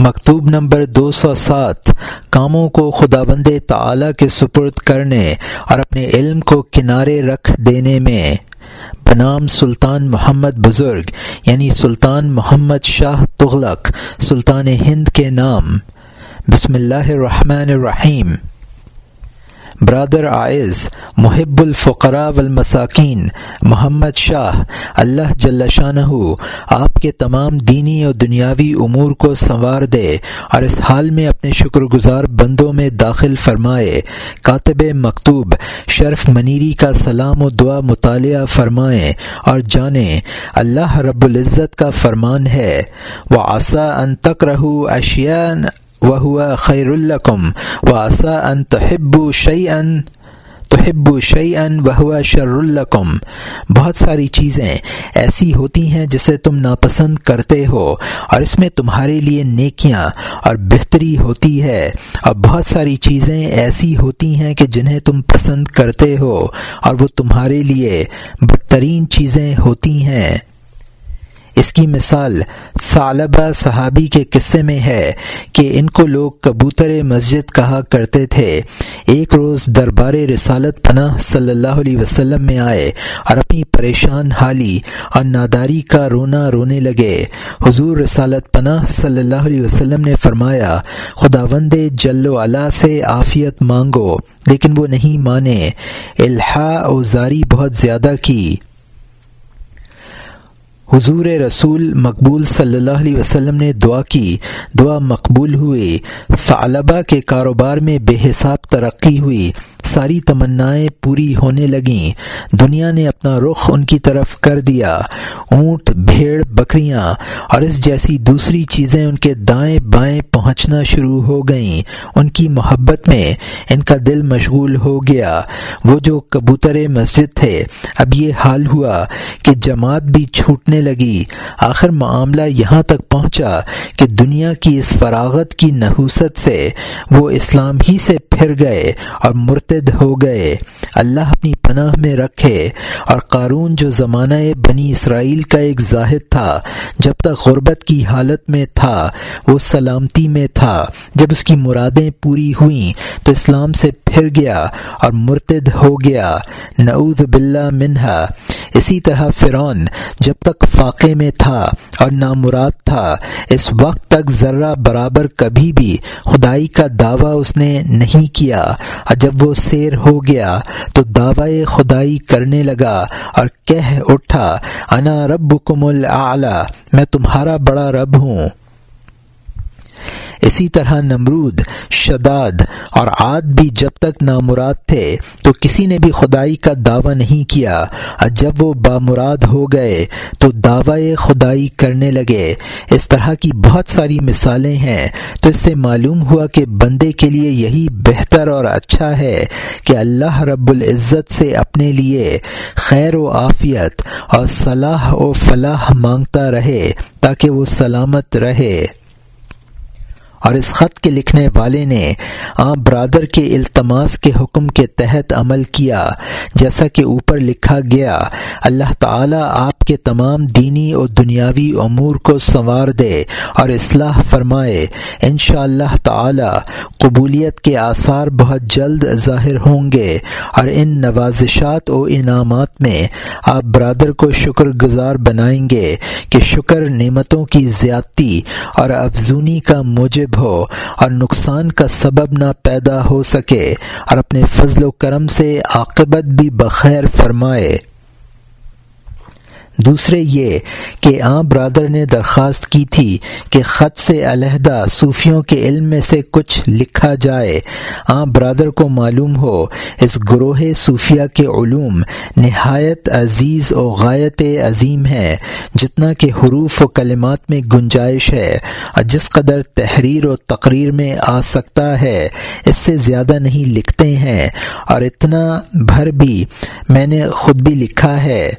مکتوب نمبر دو سو سات، کاموں کو خدا بند تعلیٰ کے سپرد کرنے اور اپنے علم کو کنارے رکھ دینے میں۔ بنام سلطان محمد بزرگ یعنی سلطان محمد شاہ تغلق، سلطان ہند کے نام۔ بسم اللہ الرحمن الرحیم۔ برادر عائز، محب الفقراء والمساکین، محمد شاہ، اللہ جل شاہ آپ کے تمام دینی اور دنیاوی امور کو سنوار دے اور اس حال میں اپنے شکر گزار بندوں میں داخل فرمائے۔ کاتب مکتوب، شرف منیری کا سلام و دعا مطالعہ فرمائیں اور جانیں اللہ رب العزت کا فرمان ہے۔ وہ آسا ان تک رہو اشیان وہ خیر القم و آسا ان تحب شعی ان تحب شعی ان وہ شر القم بہت ساری چیزیں ایسی ہوتی ہیں جسے تم ناپسند کرتے ہو اور اس میں تمہارے لیے نیکیاں اور بہتری ہوتی ہے۔ اور بہت ساری چیزیں ایسی ہوتی ہیں کہ جنہیں تم پسند کرتے ہو اور وہ تمہارے لیے بدترین چیزیں ہوتی ہیں۔ اس کی مثال ثعلبہ صحابی کے قصے میں ہے کہ ان کو لوگ کبوتر مسجد کہا کرتے تھے۔ ایک روز دربار رسالت پناہ صلی اللہ علیہ وسلم میں آئے اور اپنی پریشان حالی اور ناداری کا رونا رونے لگے۔ حضور رسالت پناہ صلی اللہ علیہ وسلم نے فرمایا، خداوند جل و علا سے عافیت مانگو، لیکن وہ نہیں مانے۔ الحا اوزاری بہت زیادہ کی۔ حضور رسول مقبول صلی اللہ علیہ وسلم نے دعا کی۔ دعا مقبول ہوئے فعلبہ کے کاروبار میں بے حساب ترقی ہوئی۔ ساری تمنائیں پوری ہونے لگیں۔ دنیا نے اپنا رخ ان کی طرف کر دیا۔ اونٹ، بھیڑ، بکریاں۔ اور اس جیسی دوسری چیزیں ان کے دائیں بائیں پہنچنا شروع ہو گئیں۔ ان کی محبت میں ان کا دل مشغول ہو گیا۔ وہ جو کبوتر مسجد تھے، اب یہ حال ہوا کہ جماعت بھی چھوٹنے لگی۔ آخر معاملہ یہاں تک پہنچا کہ دنیا کی اس فراغت کی نحوست سے وہ اسلام ہی سے پھر گئے اور مرتد ہو گئے۔ اللہ اپنی پناہ میں رکھے۔ اور قارون جو زمانہ بنی اسرائیل کا ایک زاہد تھا، جب تک غربت کی حالت میں تھا، وہ سلامتی میں تھا۔ جب اس کی مرادیں پوری ہوئیں، تو اسلام سے پھر گیا اور مرتد ہو گیا۔ نعوذ باللہ منہا۔ اسی طرح فرعون جب تک فاقے میں تھا اور نامراد تھا، اس وقت تک ذرہ برابر کبھی بھی خدائی کا دعویٰ اس نے نہیں کیا۔ اور جب وہ سیر ہو گیا تو دعوی خدائی کرنے لگا اور کہہ اٹھا، انا رب کم میں تمہارا بڑا رب ہوں۔ اسی طرح نمرود، شداد اور عاد بھی جب تک نامراد تھے، تو کسی نے بھی خدائی کا دعویٰ نہیں کیا۔ اور جب وہ بامراد ہو گئے، تو دعوی خدائی کرنے لگے۔ اس طرح کی بہت ساری مثالیں ہیں۔ تو اس سے معلوم ہوا کہ بندے کے لیے یہی بہتر اور اچھا ہے کہ اللہ رب العزت سے اپنے لیے خیر و عافیت اور صلاح و فلاح مانگتا رہے تاکہ وہ سلامت رہے۔ اور اس خط کے لکھنے والے نے آپ برادر کے التماس کے حکم کے تحت عمل کیا، جیسا کہ اوپر لکھا گیا، اللہ تعالیٰ آپ کے تمام دینی اور دنیاوی امور کو سنوار دے اور اصلاح فرمائے۔ ان شاء اللہ تعالی قبولیت کے آثار بہت جلد ظاہر ہوں گے اور ان نوازشات و انعامات میں آپ برادر کو شکر گزار بنائیں گے کہ شکر نعمتوں کی زیادتی اور افزونی کا موجب ہو اور نقصان کا سبب نہ پیدا ہو سکے اور اپنے فضل و کرم سے عاقبت بھی بخیر فرمائے۔ دوسرے یہ کہ آ برادر نے درخواست کی تھی کہ خط سے علیحدہ صوفیوں کے علم میں سے کچھ لکھا جائے۔ آ برادر کو معلوم ہو، اس گروہ صوفیہ کے علوم نہایت عزیز و غایت عظیم ہے جتنا کہ حروف و کلمات میں گنجائش ہے۔ اور جس قدر تحریر و تقریر میں آ سکتا ہے، اس سے زیادہ نہیں لکھتے ہیں۔ اور اتنا بھر بھی میں نے خود بھی لکھا ہے۔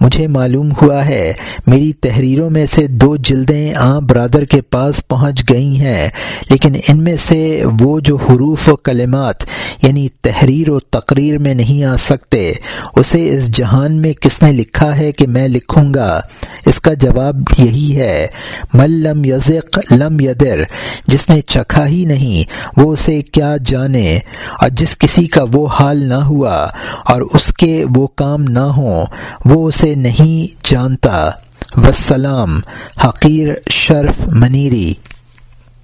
مجھے معلوم ہوا ہے، میری تحریروں میں سے دو جلدیں آ برادر کے پاس پہنچ گئی ہیں، لیکن ان میں سے وہ جو حروف و کلمات یعنی تحریر و تقریر میں نہیں آ سکتے۔ اسے اس جہان میں کس نے لکھا ہے کہ میں لکھوں گا؟ اس کا جواب یہی ہے۔ مل لم یزق لم یدر، جس نے چکھا ہی نہیں، وہ اسے کیا جانے؟ اور جس کسی کا وہ حال نہ ہوا اور اس کے وہ کام نہ ہوں، وہ اسے نہیں جانتا۔ وسلام حقیر شرف منیری۔